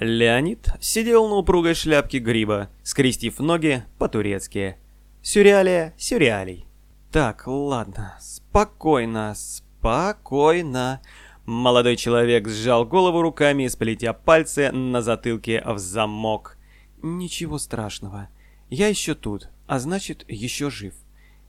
Леонид сидел на упругой шляпке гриба, скрестив ноги по-турецки. Сюрреалия сюрреалий. Так, ладно, спокойно, спокойно. Молодой человек сжал голову руками, сплетя пальцы на затылке в замок. Ничего страшного. Я еще тут, а значит, еще жив.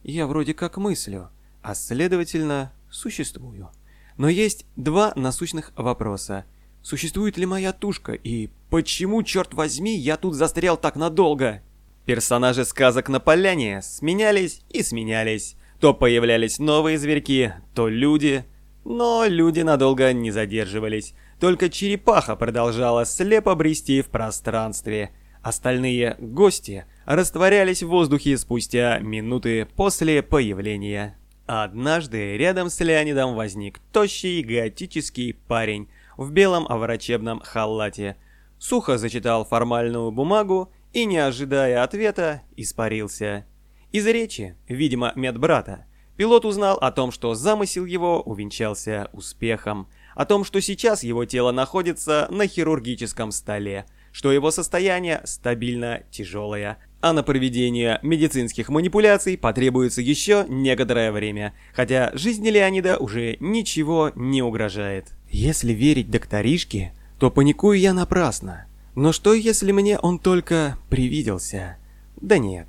Я вроде как мыслю, а следовательно, существую. Но есть два насущных вопроса. Существует ли моя тушка и почему, черт возьми, я тут застрял так надолго? Персонажи сказок на поляне сменялись и сменялись. То появлялись новые зверьки, то люди. Но люди надолго не задерживались. Только черепаха продолжала слепо брести в пространстве. Остальные гости растворялись в воздухе спустя минуты после появления. Однажды рядом с Леонидом возник тощий готический парень в белом врачебном халате. Сухо зачитал формальную бумагу и, не ожидая ответа, испарился. Из речи, видимо, медбрата, пилот узнал о том, что замысел его увенчался успехом, о том, что сейчас его тело находится на хирургическом столе, что его состояние стабильно тяжелое, а на проведение медицинских манипуляций потребуется еще некоторое время, хотя жизни Леонида уже ничего не угрожает. Если верить докторишке, то паникую я напрасно. Но что если мне он только привиделся? Да нет,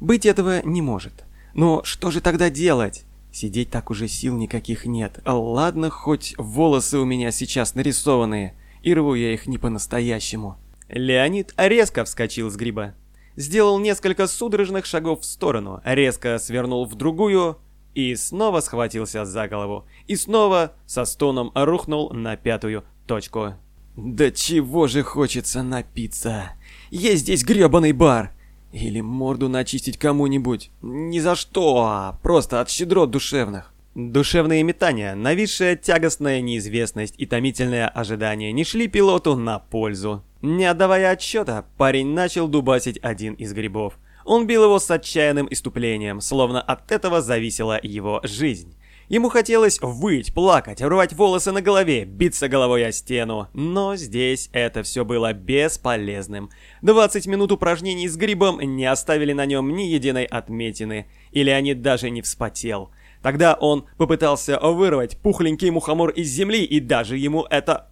быть этого не может. Но что же тогда делать? Сидеть так уже сил никаких нет. А ладно, хоть волосы у меня сейчас нарисованные, и рву я их не по-настоящему. Леонид резко вскочил с гриба. Сделал несколько судорожных шагов в сторону, резко свернул в другую и снова схватился за голову. И снова со стоном рухнул на пятую точку. «Да чего же хочется напиться? Есть здесь грёбаный бар!» Или морду начистить кому-нибудь. Ни за что, а просто от щедрот душевных. Душевные метания, нависшая тягостная неизвестность и томительное ожидание не шли пилоту на пользу. Не отдавая отчета, парень начал дубасить один из грибов. Он бил его с отчаянным иступлением, словно от этого зависела его жизнь. Ему хотелось выть, плакать, рвать волосы на голове, биться головой о стену. Но здесь это все было бесполезным. 20 минут упражнений с грибом не оставили на нем ни единой отметины. Или они даже не вспотел. Тогда он попытался вырвать пухленький мухомор из земли, и даже ему это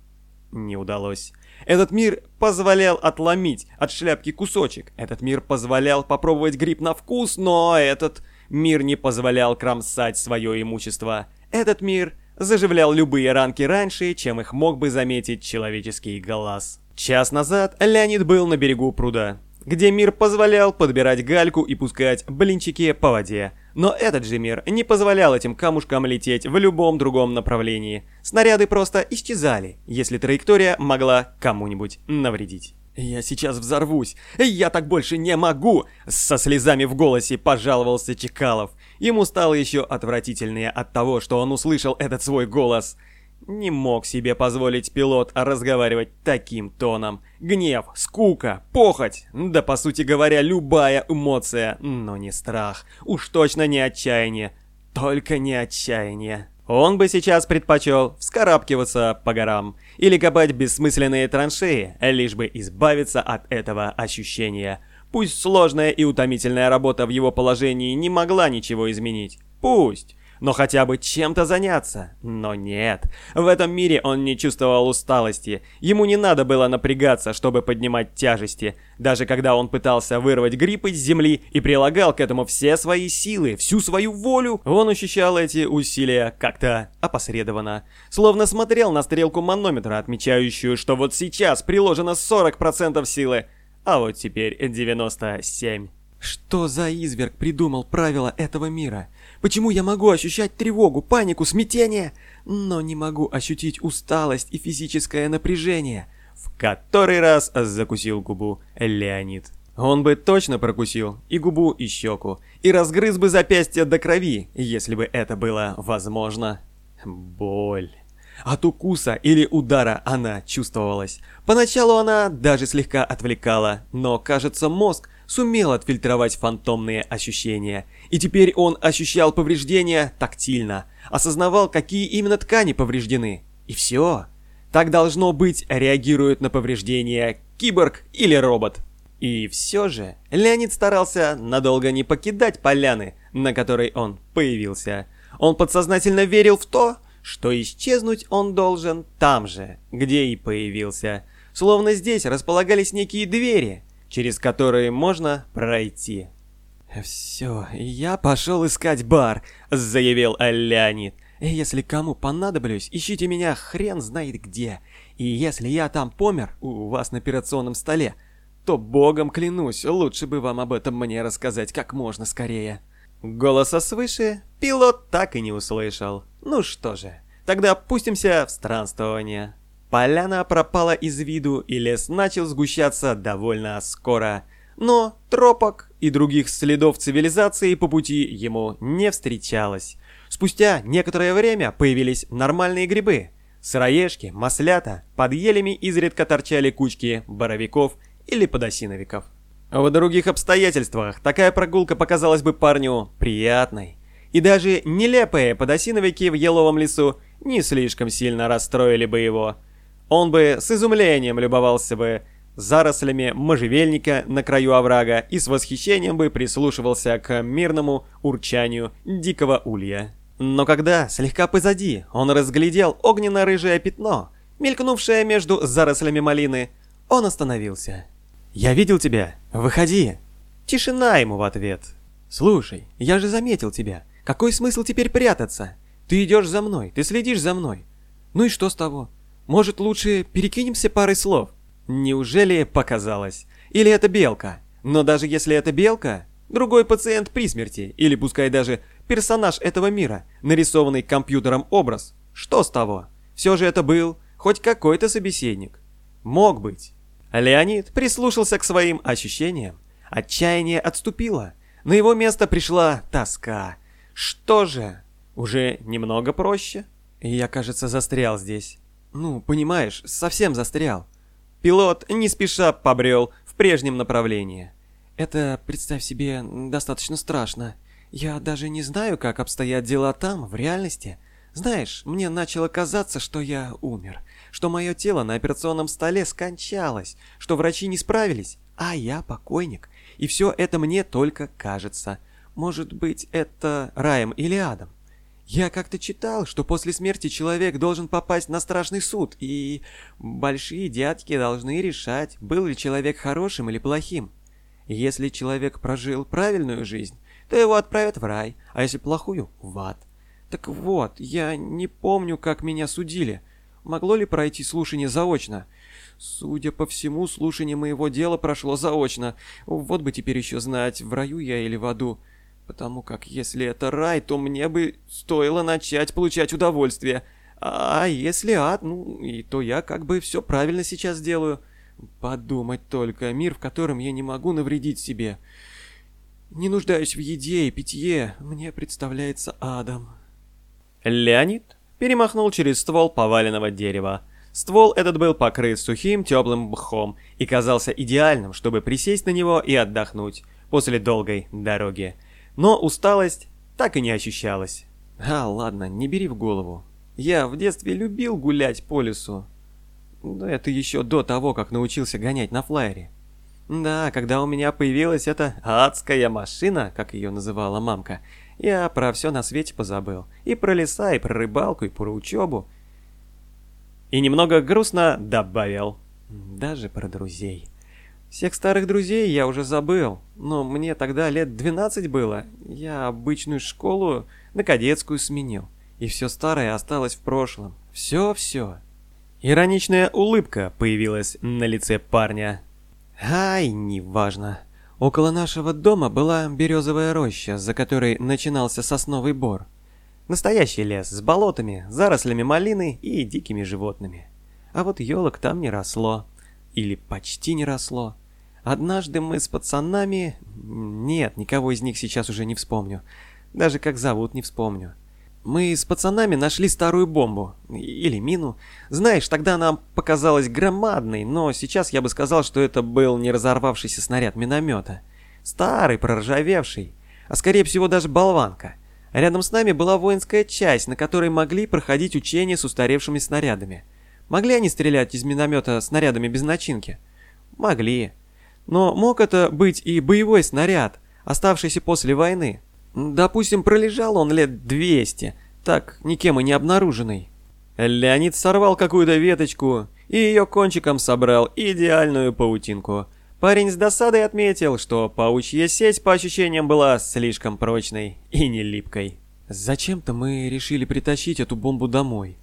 не удалось. Этот мир позволял отломить от шляпки кусочек. Этот мир позволял попробовать гриб на вкус, но этот Мир не позволял кромсать свое имущество. Этот мир заживлял любые ранки раньше, чем их мог бы заметить человеческий глаз. Час назад Леонид был на берегу пруда, где мир позволял подбирать гальку и пускать блинчики по воде. Но этот же мир не позволял этим камушкам лететь в любом другом направлении. Снаряды просто исчезали, если траектория могла кому-нибудь навредить. «Я сейчас взорвусь! Я так больше не могу!» Со слезами в голосе пожаловался Чекалов. Ему стало еще отвратительнее от того, что он услышал этот свой голос. Не мог себе позволить пилот разговаривать таким тоном. Гнев, скука, похоть, да по сути говоря любая эмоция, но не страх. Уж точно не отчаяние. Только не отчаяние. Он бы сейчас предпочел вскарабкиваться по горам или копать бессмысленные траншеи, лишь бы избавиться от этого ощущения. Пусть сложная и утомительная работа в его положении не могла ничего изменить. Пусть но хотя бы чем-то заняться. Но нет, в этом мире он не чувствовал усталости. Ему не надо было напрягаться, чтобы поднимать тяжести. Даже когда он пытался вырвать гриб из земли и прилагал к этому все свои силы, всю свою волю, он ощущал эти усилия как-то опосредованно. Словно смотрел на стрелку манометра, отмечающую, что вот сейчас приложено 40% силы, а вот теперь 97%. Что за изверг придумал правила этого мира? Почему я могу ощущать тревогу, панику, смятение, но не могу ощутить усталость и физическое напряжение? В который раз закусил губу Леонид. Он бы точно прокусил и губу, и щеку, и разгрыз бы запястье до крови, если бы это было возможно. Боль. От укуса или удара она чувствовалась. Поначалу она даже слегка отвлекала, но, кажется, мозг сумел отфильтровать фантомные ощущения. И теперь он ощущал повреждения тактильно, осознавал, какие именно ткани повреждены. И все. Так должно быть, реагирует на повреждения киборг или робот. И все же Леонид старался надолго не покидать поляны, на которой он появился. Он подсознательно верил в то, что исчезнуть он должен там же, где и появился. Словно здесь располагались некие двери, через которые можно пройти. «Все, я пошел искать бар», — заявил Леонид. «Если кому понадоблюсь, ищите меня хрен знает где. И если я там помер у вас на операционном столе, то богом клянусь, лучше бы вам об этом мне рассказать как можно скорее». Голоса свыше пилот так и не услышал. Ну что же, тогда опустимся в странствование. Поляна пропала из виду, и лес начал сгущаться довольно скоро. Но тропок и других следов цивилизации по пути ему не встречалось. Спустя некоторое время появились нормальные грибы. Сыроежки, маслята, под елями изредка торчали кучки боровиков или подосиновиков. В других обстоятельствах такая прогулка показалась бы парню приятной. И даже нелепые подосиновики в еловом лесу не слишком сильно расстроили бы его. Он бы с изумлением любовался бы зарослями можжевельника на краю оврага и с восхищением бы прислушивался к мирному урчанию дикого улья. Но когда, слегка позади, он разглядел огненно-рыжее пятно, мелькнувшее между зарослями малины, он остановился. «Я видел тебя! Выходи!» Тишина ему в ответ. «Слушай, я же заметил тебя. Какой смысл теперь прятаться? Ты идешь за мной, ты следишь за мной. Ну и что с того? Может, лучше перекинемся парой слов?» Неужели показалось? Или это белка? Но даже если это белка, другой пациент при смерти, или пускай даже персонаж этого мира, нарисованный компьютером образ, что с того? Все же это был хоть какой-то собеседник. Мог быть. Леонид прислушался к своим ощущениям. Отчаяние отступило. На его место пришла тоска. Что же? Уже немного проще? Я, кажется, застрял здесь. Ну, понимаешь, совсем застрял. Пилот не спеша побрел в прежнем направлении. Это, представь себе, достаточно страшно. Я даже не знаю, как обстоят дела там, в реальности. Знаешь, мне начало казаться, что я умер что мое тело на операционном столе скончалось, что врачи не справились, а я покойник. И все это мне только кажется. Может быть, это раем или адом. Я как-то читал, что после смерти человек должен попасть на страшный суд, и большие дядьки должны решать, был ли человек хорошим или плохим. Если человек прожил правильную жизнь, то его отправят в рай, а если плохую – в ад. Так вот, я не помню, как меня судили, Могло ли пройти слушание заочно? Судя по всему, слушание моего дела прошло заочно. Вот бы теперь еще знать, в раю я или в аду. Потому как если это рай, то мне бы стоило начать получать удовольствие. А если ад, ну, и то я как бы все правильно сейчас делаю. Подумать только, мир, в котором я не могу навредить себе. Не нуждаюсь в еде и питье, мне представляется адом. Леонид перемахнул через ствол поваленного дерева. Ствол этот был покрыт сухим теплым мхом и казался идеальным, чтобы присесть на него и отдохнуть после долгой дороги. Но усталость так и не ощущалась. А, ладно, не бери в голову. Я в детстве любил гулять по лесу. Но это еще до того, как научился гонять на флайере. Да, когда у меня появилась эта адская машина, как ее называла мамка, я про все на свете позабыл. И про леса, и про рыбалку, и про учебу. И немного грустно добавил. Даже про друзей. Всех старых друзей я уже забыл, но мне тогда лет 12 было. Я обычную школу на кадетскую сменил. И все старое осталось в прошлом. Все-все. Ироничная улыбка появилась на лице парня. Ай, неважно. Около нашего дома была березовая роща, за которой начинался сосновый бор. Настоящий лес с болотами, зарослями малины и дикими животными. А вот елок там не росло. Или почти не росло. Однажды мы с пацанами... Нет, никого из них сейчас уже не вспомню. Даже как зовут не вспомню. Мы с пацанами нашли старую бомбу. Или мину. Знаешь, тогда нам показалось громадной, но сейчас я бы сказал, что это был не разорвавшийся снаряд миномета. Старый, проржавевший. А скорее всего даже болванка. Рядом с нами была воинская часть, на которой могли проходить учения с устаревшими снарядами. Могли они стрелять из миномета снарядами без начинки? Могли. Но мог это быть и боевой снаряд, оставшийся после войны. Допустим, пролежал он лет 200, так никем и не обнаруженный. Леонид сорвал какую-то веточку и ее кончиком собрал идеальную паутинку. Парень с досадой отметил, что паучья сеть по ощущениям была слишком прочной и не липкой. Зачем-то мы решили притащить эту бомбу домой.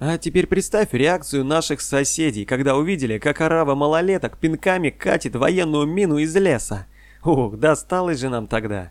А теперь представь реакцию наших соседей, когда увидели, как арава малолеток пинками катит военную мину из леса. Ух, досталось же нам тогда.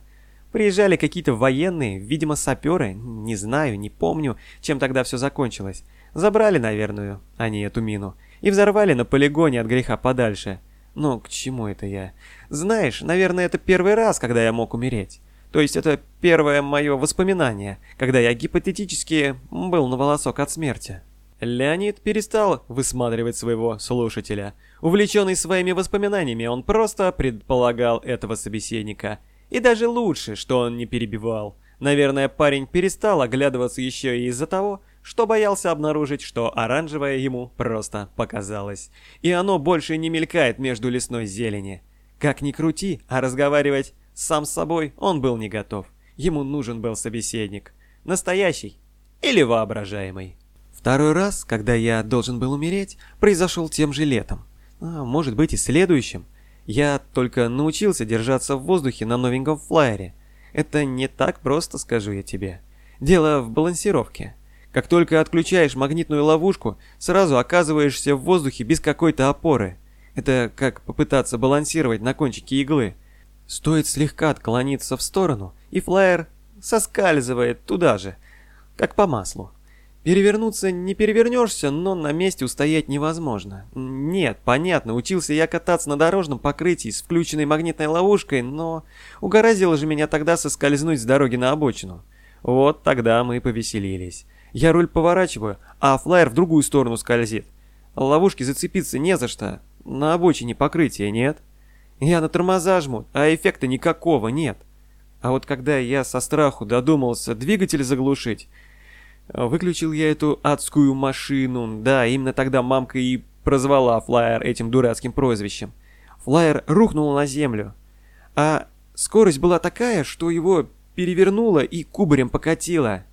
Приезжали какие-то военные, видимо, саперы, не знаю, не помню, чем тогда все закончилось. Забрали, наверное, они эту мину, и взорвали на полигоне от греха подальше. Но к чему это я? Знаешь, наверное, это первый раз, когда я мог умереть. То есть это первое мое воспоминание, когда я гипотетически был на волосок от смерти. Леонид перестал высматривать своего слушателя. Увлеченный своими воспоминаниями, он просто предполагал этого собеседника – и даже лучше, что он не перебивал. Наверное, парень перестал оглядываться еще и из-за того, что боялся обнаружить, что оранжевое ему просто показалось. И оно больше не мелькает между лесной зелени. Как ни крути, а разговаривать сам с собой он был не готов. Ему нужен был собеседник. Настоящий или воображаемый. Второй раз, когда я должен был умереть, произошел тем же летом. А может быть и следующим. Я только научился держаться в воздухе на новеньком флайере. Это не так просто, скажу я тебе. Дело в балансировке. Как только отключаешь магнитную ловушку, сразу оказываешься в воздухе без какой-то опоры. Это как попытаться балансировать на кончике иглы. Стоит слегка отклониться в сторону, и флайер соскальзывает туда же, как по маслу. Перевернуться не перевернешься, но на месте устоять невозможно. Нет, понятно, учился я кататься на дорожном покрытии с включенной магнитной ловушкой, но угораздило же меня тогда соскользнуть с дороги на обочину. Вот тогда мы повеселились. Я руль поворачиваю, а флайер в другую сторону скользит. Ловушки зацепиться не за что, на обочине покрытия нет. Я на тормоза жму, а эффекта никакого нет. А вот когда я со страху додумался двигатель заглушить, Выключил я эту адскую машину. Да, именно тогда мамка и прозвала флайер этим дурацким прозвищем. Флайер рухнул на землю. А скорость была такая, что его перевернуло и кубарем покатило.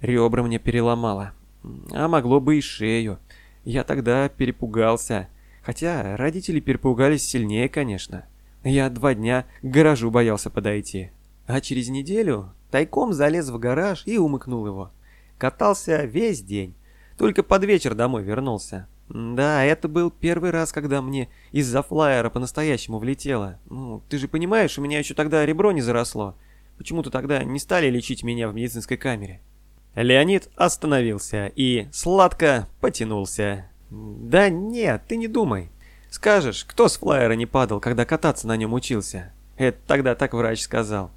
Ребра мне переломало. А могло бы и шею. Я тогда перепугался. Хотя родители перепугались сильнее, конечно. Я два дня к гаражу боялся подойти. А через неделю тайком залез в гараж и умыкнул его. Катался весь день. Только под вечер домой вернулся. Да, это был первый раз, когда мне из-за флайера по-настоящему влетело. Ну, ты же понимаешь, у меня еще тогда ребро не заросло. Почему-то тогда не стали лечить меня в медицинской камере. Леонид остановился и сладко потянулся. Да нет, ты не думай. Скажешь, кто с флайера не падал, когда кататься на нем учился? Это тогда так врач сказал.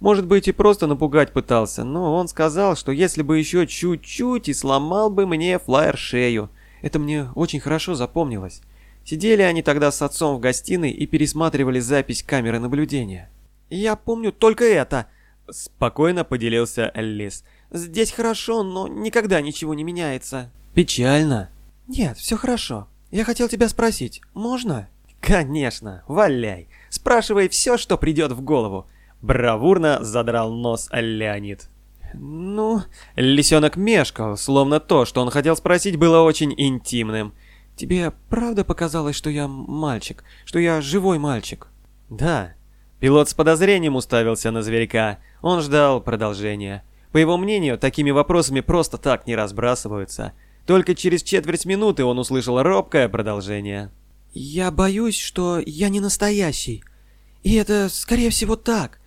Может быть и просто напугать пытался, но он сказал, что если бы еще чуть-чуть и сломал бы мне флайер шею. Это мне очень хорошо запомнилось. Сидели они тогда с отцом в гостиной и пересматривали запись камеры наблюдения. «Я помню только это», — спокойно поделился Эллис. «Здесь хорошо, но никогда ничего не меняется». «Печально». «Нет, все хорошо. Я хотел тебя спросить, можно?» «Конечно, валяй. Спрашивай все, что придет в голову. Бравурно задрал нос Леонид. «Ну...» Лисенок мешкал, словно то, что он хотел спросить, было очень интимным. «Тебе правда показалось, что я мальчик? Что я живой мальчик?» «Да». Пилот с подозрением уставился на зверька. Он ждал продолжения. По его мнению, такими вопросами просто так не разбрасываются. Только через четверть минуты он услышал робкое продолжение. «Я боюсь, что я не настоящий. И это, скорее всего, так.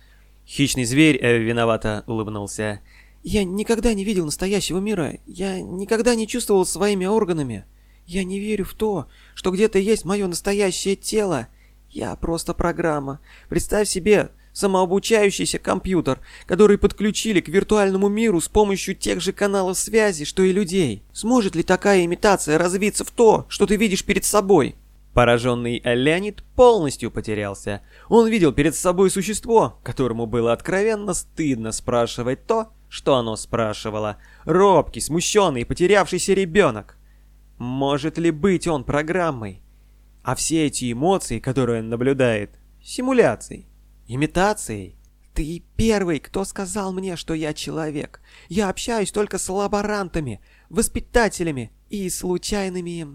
Хищный зверь э, виновато улыбнулся. «Я никогда не видел настоящего мира. Я никогда не чувствовал своими органами. Я не верю в то, что где-то есть мое настоящее тело. Я просто программа. Представь себе самообучающийся компьютер, который подключили к виртуальному миру с помощью тех же каналов связи, что и людей. Сможет ли такая имитация развиться в то, что ты видишь перед собой?» Пораженный Леонид полностью потерялся. Он видел перед собой существо, которому было откровенно стыдно спрашивать то, что оно спрашивало. Робкий, смущенный, потерявшийся ребенок. Может ли быть он программой? А все эти эмоции, которые он наблюдает, симуляцией, имитацией? Ты первый, кто сказал мне, что я человек. Я общаюсь только с лаборантами, воспитателями и случайными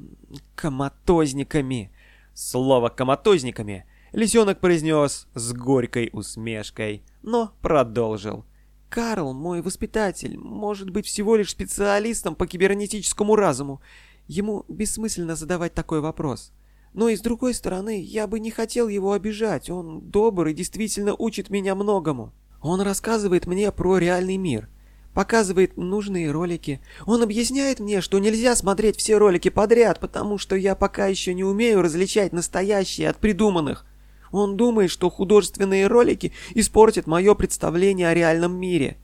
коматозниками. Слово «коматозниками» лисенок произнес с горькой усмешкой, но продолжил. Карл, мой воспитатель, может быть всего лишь специалистом по кибернетическому разуму. Ему бессмысленно задавать такой вопрос. Но и с другой стороны, я бы не хотел его обижать. Он добр и действительно учит меня многому. Он рассказывает мне про реальный мир, показывает нужные ролики. Он объясняет мне, что нельзя смотреть все ролики подряд, потому что я пока еще не умею различать настоящие от придуманных. Он думает, что художественные ролики испортят мое представление о реальном мире.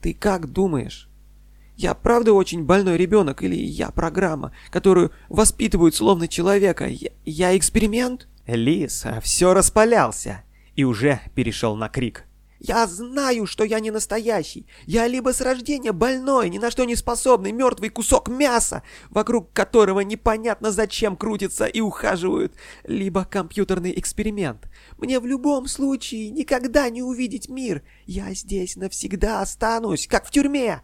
Ты как думаешь? Я правда очень больной ребенок или я программа, которую воспитывают словно человека? Я, я эксперимент? Лис все распалялся и уже перешел на крик. Я знаю, что я не настоящий. Я либо с рождения больной, ни на что не способный, мертвый кусок мяса, вокруг которого непонятно зачем крутятся и ухаживают, либо компьютерный эксперимент. Мне в любом случае никогда не увидеть мир. Я здесь навсегда останусь, как в тюрьме.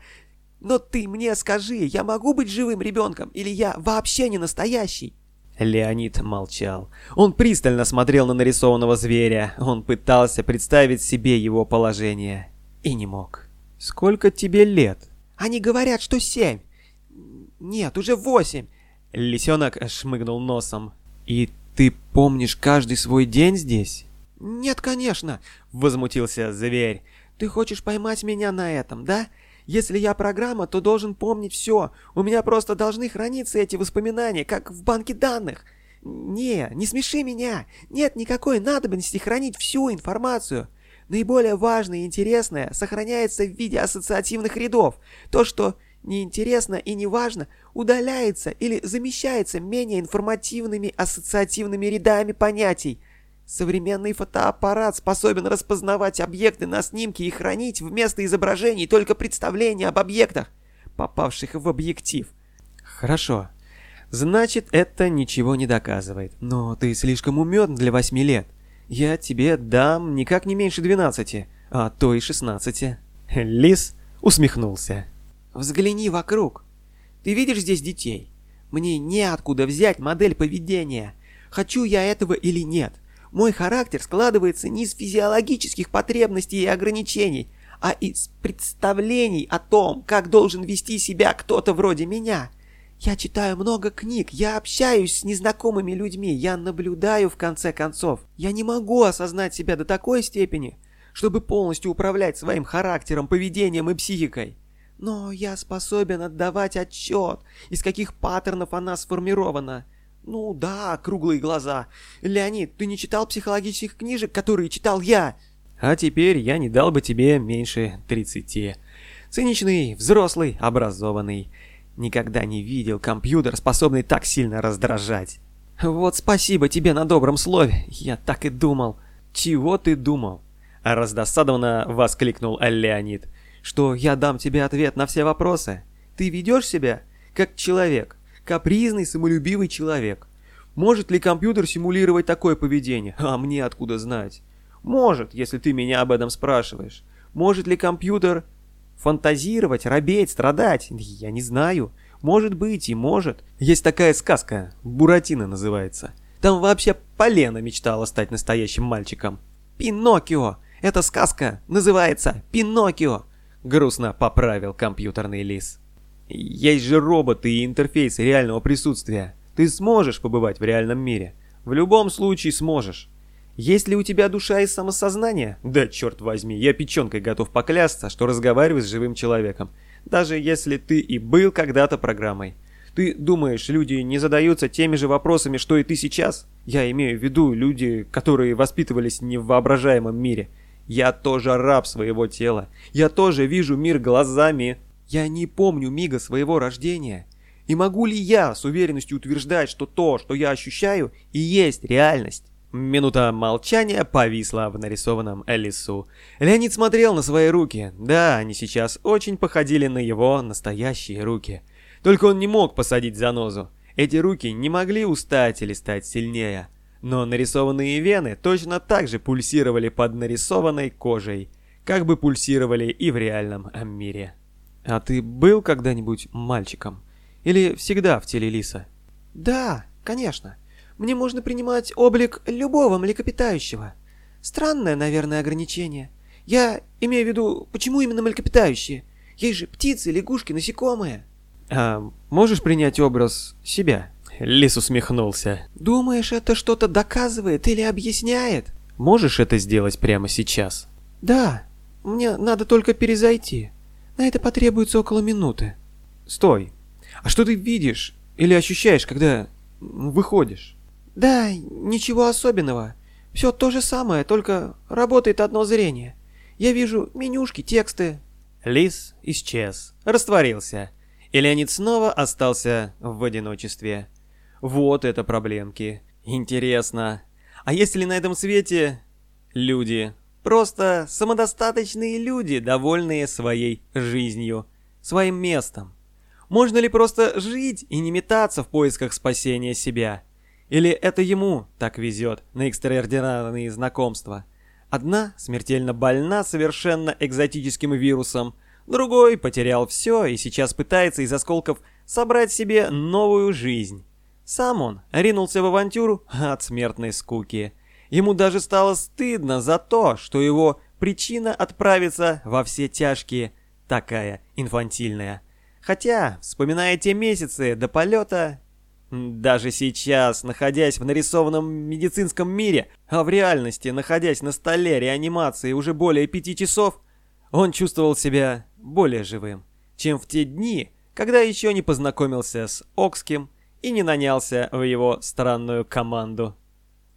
Но ты мне скажи, я могу быть живым ребенком или я вообще не настоящий? Леонид молчал. Он пристально смотрел на нарисованного зверя. Он пытался представить себе его положение. И не мог. «Сколько тебе лет?» «Они говорят, что семь». «Нет, уже восемь». Лисенок шмыгнул носом. «И ты помнишь каждый свой день здесь?» «Нет, конечно», — возмутился зверь. «Ты хочешь поймать меня на этом, да? Если я программа, то должен помнить все. У меня просто должны храниться эти воспоминания, как в банке данных. Не, не смеши меня. Нет никакой надобности хранить всю информацию. Наиболее важное и интересное сохраняется в виде ассоциативных рядов. То, что неинтересно и неважно, удаляется или замещается менее информативными ассоциативными рядами понятий. Современный фотоаппарат способен распознавать объекты на снимке и хранить вместо изображений только представления об объектах, попавших в объектив. Хорошо. Значит, это ничего не доказывает. Но ты слишком умен для восьми лет. Я тебе дам никак не меньше двенадцати, а то и шестнадцати. Лис усмехнулся. Взгляни вокруг. Ты видишь здесь детей? Мне неоткуда взять модель поведения. Хочу я этого или нет. Мой характер складывается не из физиологических потребностей и ограничений, а из представлений о том, как должен вести себя кто-то вроде меня. Я читаю много книг, я общаюсь с незнакомыми людьми, я наблюдаю в конце концов. Я не могу осознать себя до такой степени, чтобы полностью управлять своим характером, поведением и психикой. Но я способен отдавать отчет, из каких паттернов она сформирована – «Ну да, круглые глаза. Леонид, ты не читал психологических книжек, которые читал я?» «А теперь я не дал бы тебе меньше тридцати. Циничный, взрослый, образованный. Никогда не видел компьютер, способный так сильно раздражать. Вот спасибо тебе на добром слове. Я так и думал». «Чего ты думал?» Раздосадованно воскликнул Леонид. «Что я дам тебе ответ на все вопросы? Ты ведешь себя как человек, Капризный, самолюбивый человек. Может ли компьютер симулировать такое поведение? А мне откуда знать? Может, если ты меня об этом спрашиваешь. Может ли компьютер фантазировать, робеть, страдать? Я не знаю. Может быть и может. Есть такая сказка, Буратино называется. Там вообще Полена мечтала стать настоящим мальчиком. Пиноккио! Эта сказка называется Пиноккио! Грустно поправил компьютерный лис. Есть же роботы и интерфейсы реального присутствия. Ты сможешь побывать в реальном мире. В любом случае сможешь. Есть ли у тебя душа и самосознание? Да черт возьми, я печенкой готов поклясться, что разговариваю с живым человеком. Даже если ты и был когда-то программой. Ты думаешь, люди не задаются теми же вопросами, что и ты сейчас? Я имею в виду люди, которые воспитывались не в воображаемом мире. Я тоже раб своего тела. Я тоже вижу мир глазами я не помню мига своего рождения. И могу ли я с уверенностью утверждать, что то, что я ощущаю, и есть реальность? Минута молчания повисла в нарисованном лесу. Леонид смотрел на свои руки. Да, они сейчас очень походили на его настоящие руки. Только он не мог посадить занозу. Эти руки не могли устать или стать сильнее, но нарисованные вены точно так же пульсировали под нарисованной кожей, как бы пульсировали и в реальном мире. «А ты был когда-нибудь мальчиком? Или всегда в теле лиса?» «Да, конечно. Мне можно принимать облик любого млекопитающего. Странное, наверное, ограничение. Я имею в виду, почему именно млекопитающие? Есть же птицы, лягушки, насекомые». «А можешь принять образ себя?» Лис усмехнулся. «Думаешь, это что-то доказывает или объясняет?» «Можешь это сделать прямо сейчас?» «Да, мне надо только перезайти. На это потребуется около минуты». «Стой! А что ты видишь или ощущаешь, когда выходишь?» «Да, ничего особенного. Все то же самое, только работает одно зрение. Я вижу менюшки, тексты». Лис исчез, растворился, и Леонид снова остался в одиночестве. Вот это проблемки. Интересно. А есть ли на этом свете люди? Просто самодостаточные люди, довольные своей жизнью, своим местом. Можно ли просто жить и не метаться в поисках спасения себя? Или это ему так везет на экстраординарные знакомства? Одна смертельно больна совершенно экзотическим вирусом, другой потерял все и сейчас пытается из осколков собрать себе новую жизнь. Сам он ринулся в авантюру от смертной скуки. Ему даже стало стыдно за то, что его причина отправиться во все тяжкие такая инфантильная. Хотя, вспоминая те месяцы до полета, даже сейчас, находясь в нарисованном медицинском мире, а в реальности, находясь на столе реанимации уже более пяти часов, он чувствовал себя более живым, чем в те дни, когда еще не познакомился с Окским и не нанялся в его странную команду.